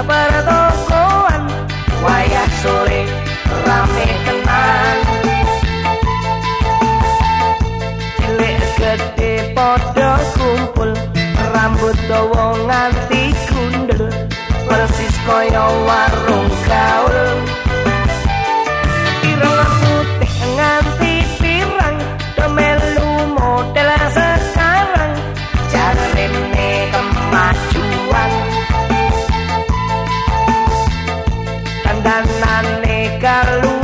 pertokoan wayah sore rame kenal cilik gede podo kumpul rambut dawa nganti gundul persis koyo warung kanane karu